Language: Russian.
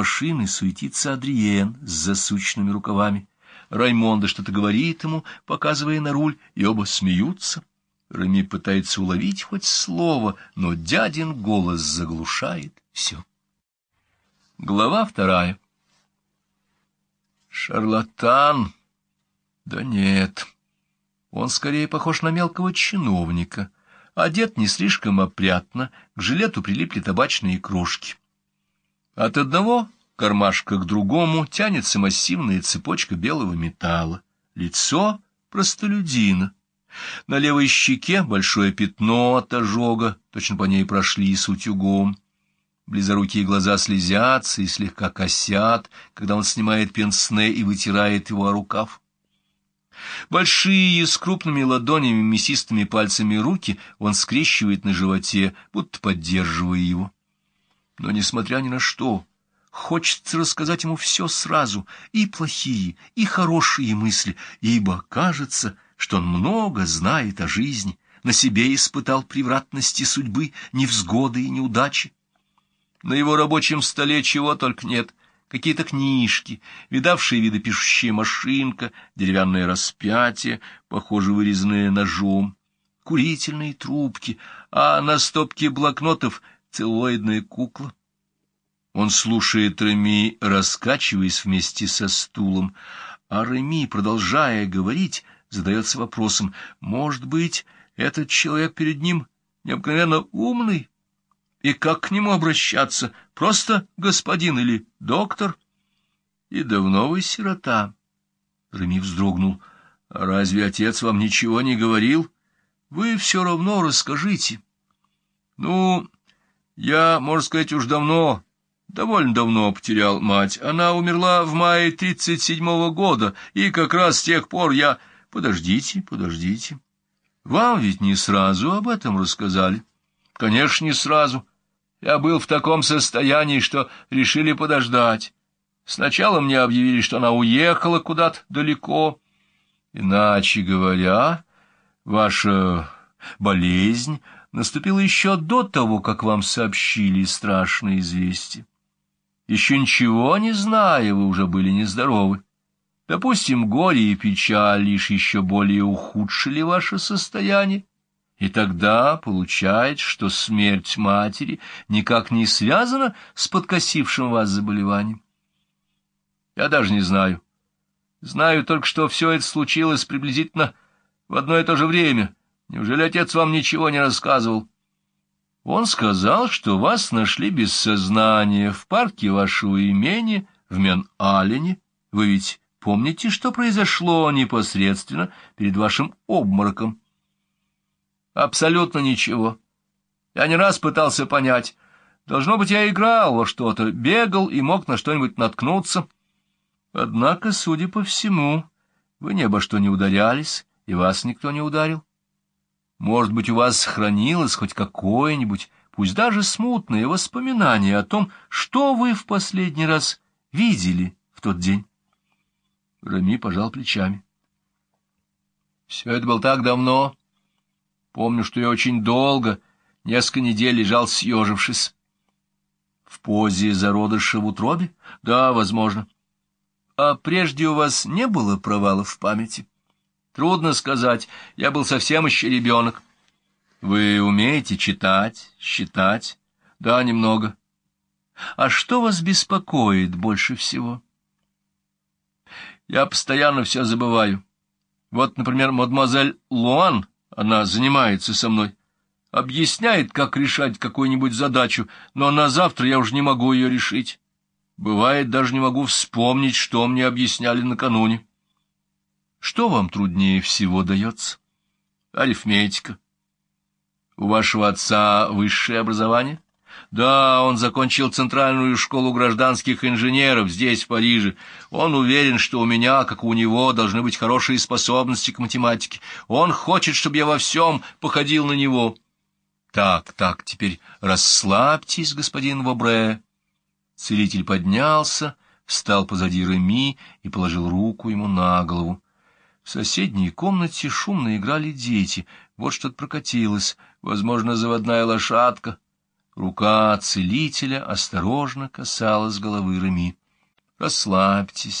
машины суетится Адриен с засученными рукавами. Раймонда что-то говорит ему, показывая на руль, и оба смеются. Реми пытается уловить хоть слово, но дядин голос заглушает все. Глава вторая. Шарлатан? Да нет. Он скорее похож на мелкого чиновника. Одет не слишком опрятно, к жилету прилипли табачные крошки. От одного кармашка к другому тянется массивная цепочка белого металла. Лицо простолюдина. На левой щеке большое пятно от ожога, точно по ней прошли с утюгом. Близорукие глаза слезятся и слегка косят, когда он снимает пенсне и вытирает его о рукав. Большие, с крупными ладонями, мясистыми пальцами руки он скрещивает на животе, будто поддерживая его. Но, несмотря ни на что, хочется рассказать ему все сразу, и плохие, и хорошие мысли, ибо кажется, что он много знает о жизни, на себе испытал превратности судьбы, невзгоды и неудачи. На его рабочем столе чего только нет. Какие-то книжки, видавшие виды пишущая машинка, деревянное распятие, похоже, вырезанное ножом, курительные трубки, а на стопке блокнотов целлоидная кукла. Он слушает Реми, раскачиваясь вместе со стулом, а Реми, продолжая говорить, задается вопросом, может быть, этот человек перед ним необыкновенно умный? И как к нему обращаться? Просто господин или доктор? И давно вы сирота? Реми вздрогнул. Разве отец вам ничего не говорил? Вы все равно расскажите. Ну, я, можно сказать, уж давно, довольно давно потерял мать. Она умерла в мае тридцать седьмого года, и как раз с тех пор я... Подождите, подождите. Вам ведь не сразу об этом рассказали. Конечно, не сразу. Я был в таком состоянии, что решили подождать. Сначала мне объявили, что она уехала куда-то далеко. Иначе говоря, ваша болезнь наступила еще до того, как вам сообщили страшное известие. Еще ничего не зная, вы уже были нездоровы. Допустим, горе и печаль лишь еще более ухудшили ваше состояние. И тогда получается, что смерть матери никак не связана с подкосившим вас заболеванием. Я даже не знаю. Знаю только, что все это случилось приблизительно в одно и то же время. Неужели отец вам ничего не рассказывал? Он сказал, что вас нашли без сознания в парке вашего имени в Мен-Алене. Вы ведь помните, что произошло непосредственно перед вашим обмороком? Абсолютно ничего. Я не раз пытался понять. Должно быть, я играл во что-то, бегал и мог на что-нибудь наткнуться. Однако, судя по всему, вы ни обо что не ударялись, и вас никто не ударил. Может быть, у вас сохранилось хоть какое-нибудь, пусть даже смутное воспоминание о том, что вы в последний раз видели в тот день. Рами пожал плечами. Все это было так давно, Помню, что я очень долго, несколько недель лежал съежившись. В позе зародыша в утробе? Да, возможно. А прежде у вас не было провалов в памяти? Трудно сказать, я был совсем еще ребенок. Вы умеете читать, считать? Да, немного. А что вас беспокоит больше всего? Я постоянно все забываю. Вот, например, мадемуазель Луан она занимается со мной. Объясняет, как решать какую-нибудь задачу, но на завтра я уже не могу ее решить. Бывает, даже не могу вспомнить, что мне объясняли накануне. Что вам труднее всего дается? Арифметика. У вашего отца высшее образование? Да, он закончил Центральную школу гражданских инженеров здесь, в Париже. Он уверен, что у меня, как у него, должны быть хорошие способности к математике. Он хочет, чтобы я во всем походил на него. Так, так, теперь расслабьтесь, господин Вобре. Целитель поднялся, встал позади Реми и положил руку ему на голову. В соседней комнате шумно играли дети. Вот что-то прокатилось, возможно, заводная лошадка. Рука целителя осторожно касалась головы Реми. «Расслабьтесь».